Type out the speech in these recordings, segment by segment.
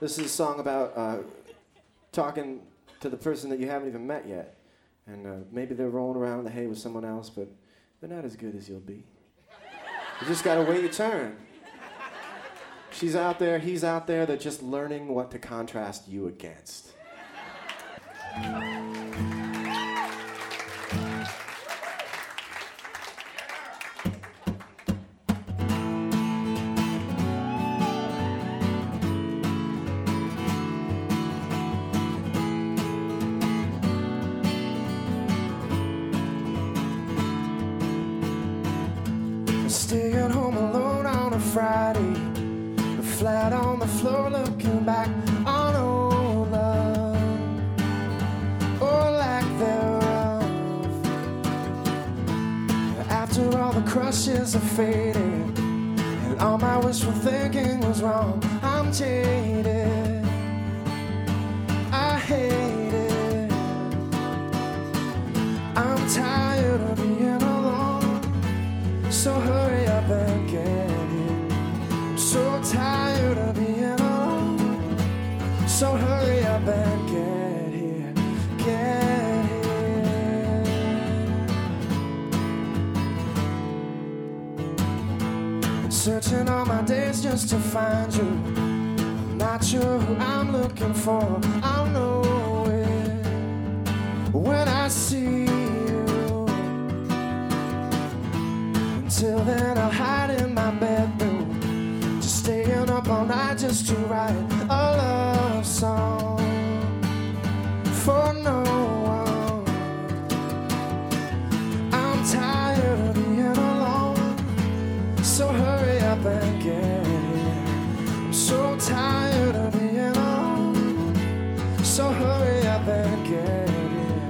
This is a song about uh, talking to the person that you haven't even met yet. And uh, maybe they're rolling around in the hay with someone else, but they're not as good as you'll be. You just gotta wait your turn. She's out there, he's out there, they're just learning what to contrast you against. Friday, flat on the floor, looking back on old love or lack thereof. After all the crushes are faded, and all my wishful thinking was wrong, I'm jaded. I hate it. I'm tired of being alone. So hurry up and get so tired of being alone. So hurry up and get here. Get here. Searching all my days just to find you. Not sure who I'm looking for. I'll know it when I see you. Until then, I'll hide in my bedroom. All night just to write a love song for no one. I'm tired of being alone. So hurry up and get here. I'm so tired of being alone. So hurry up and get here.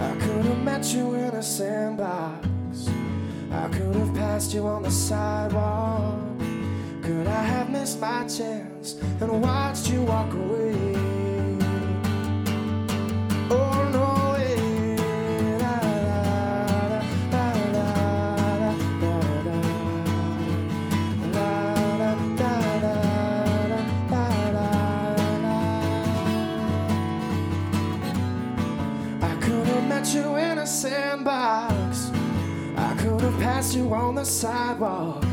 I could have met you in a sandbox. I could have passed you on the sidewalk missed my chance and watched you walk away. Oh no. you in a sandbox. I could have passed you on the sidewalk.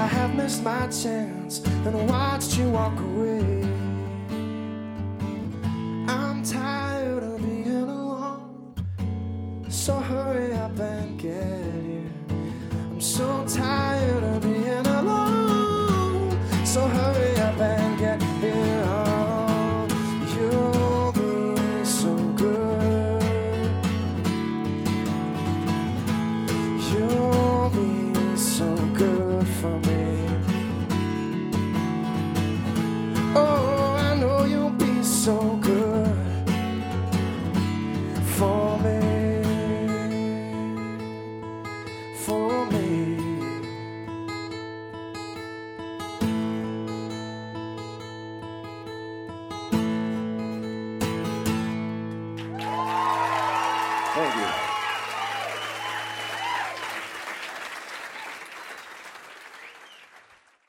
I have missed my chance and watched you walk away?